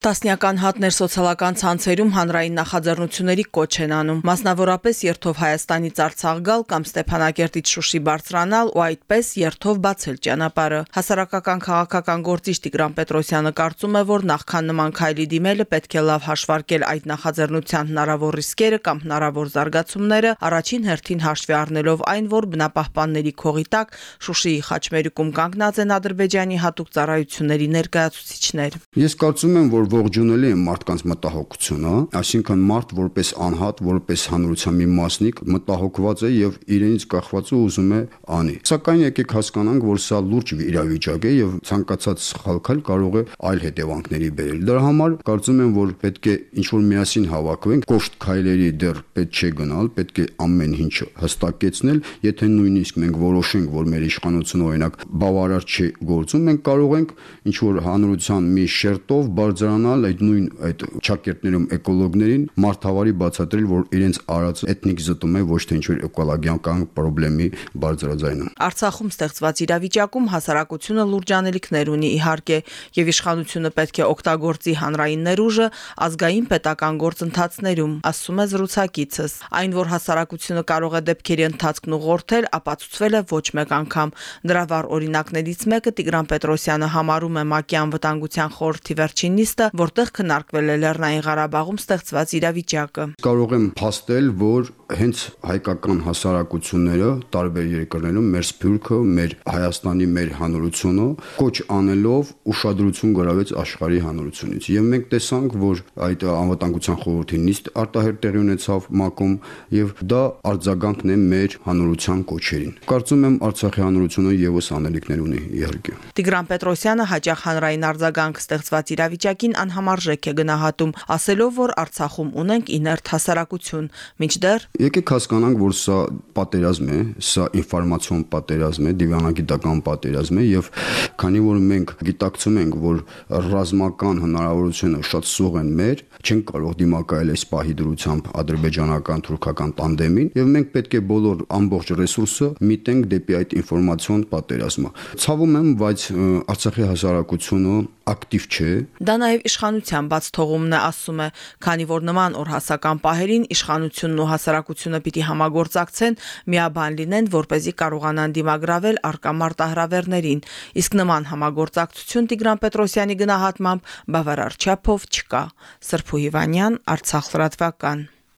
Տասնյական հատներ սոցիալական ցանցերում հանրային նախաձեռնությունների կոչ են անում, մասնավորապես երթով Հայաստանից Արցախ գալ կամ Ստեփանակերտից Շուշի բարձրանալ ու այդպես երթով բացել ճանապարհը։ Հասարակական քաղաքական գործիչ Տիգրան Պետրոսյանը կարծում է, որ նախքան նման քայլի դիմելը պետք է լավ հաշվարկել այդ նախաձեռնության հնարավոր ռիսկերը կամ հնարավոր զարգացումները, առաջին հերթին հաշվի առնելով այն, որ բնապահպանների քողի տակ Շուշիի խաչմերուկում կանգնած են Ադրբեջանի հատուկ ծառայությունների ներկայացուցիչներ։ Ես կարծում եմ, որ ողջունելի է մարդկանց մտահոգությունը, այսինքն մարդ որպես անհատ, որպես հանրության մի մասնիկ մտահոգված է եւ իրենից կախված ու ուզում է անի։ Սակայն եկեք հասկանանք, որ սա լուրջ իրավիճակ է եւ ցանկացած սխալ քայլ կարող է այլ հետևանքների բերել։ Դրա համար կարծում եմ, որ պետք է ինչ որ միասին հավաքվենք, կոշտ քայլերի դեռ պետք չէ գնալ, պետք է ամեն ինչ հստակեցնել, եթե նույնիսկ մենք որոշենք, որ մեր իշխանությունը օրինակ բավարար չի գործում, մենք կարող ենք ինչ որ հանրության մի շերտով բարձրանալ ստանալ այդ նույն այդ ճակերտներում էկոլոգներին մարդավարի բացատրել, որ իրենց արած էթնիկ զտում է ոչ թե ինչ-որ էկոլոգիական խնդրի բարձրաձայնում։ Արցախում ստեղծված իրավիճակում հասարակությունը լուրջ անելիքներ ունի իհարկե, եւ իշխանությունը պետք է օգտագործի հանրային ներուժը ազգային պետական գործընթացներում, ասում է զրուցակիցս։ Այն, որ հասարակությունը կարող է դեպքերի ընթացքն ուղղորդել, ապացուցվել է ոչ մեկ անգամ։ Դրա վառ օրինակներից մեկը Տիգրան Պետրոսյանը համարում է ՄԱԿ-ի անվտանգության խորհրդի վերջին նիստը, որտեղ քննարկվել է Լեռնային Ղարաբաղում ստեղծված իրավիճակը։ Կարող եմ փաստել, որ հենց հայկական հասարակությունները տարբեր երկրներում մեր սփյուռքը, մեր Հայաստանի մեր հանրությունը կոչ անելով ուշադրություն գրավեց աշխարհի հանրությունից։ Եվ մենք տեսանք, որ այդ անվտանգության խորհրդի նիստ արտահերտ տեղի ունեցավ ՄԱԿ-ում եւ դա արձագանքն է մեր հանրության կոչերին։ Կարծում եմ Արցախի հանրությունը եւս անելիքներ ունի իհարկե։ Տիգրան Պետրոսյանը հաջող հանրային արձագանք ստեղծված իրավիճակին անհամարժեք է գնահատում, ասելով, որ Արցախում ունենք իներտ հասարակություն, մինչդեռ Եկեք հասկանանք, որ սա պատերազմ է, սա ինֆորմացիոն պատերազմ է, դիվանագիտական պատերազմ է եւ քանի որ մենք գիտակցում ենք, որ ռազմական հնարավորությունը շատ սուղ են մեր, չենք կարող դիմակայել այս պահի դրությամբ ադրբեջանական թուրքական տանդեմին եւ մենք պետք է բոլոր ամբողջ ռեսուրսը միտենք դեպի այդ ինֆորմացիոն պատերազմը։ Ցավում եմ, բայց Արցախի հասարակությունը ակտիվ չէ։ Դա նաև իշխանության բաց թողումն է, ասում է, քանի որ նման օրհասական պահերին իշխանությունն ու հասարակությունը պիտի համագործակցեն, միաբան լինեն, որ เป զի կարողանան դիմագրավել արկա մարտահրավերներին։ Իսկ նման համագործակցություն Տիգրան Պետրոսյանի գնահատմամբ բավարար չափով չկա։ Սրփու Հիվանյան, Արցախ լրատվական։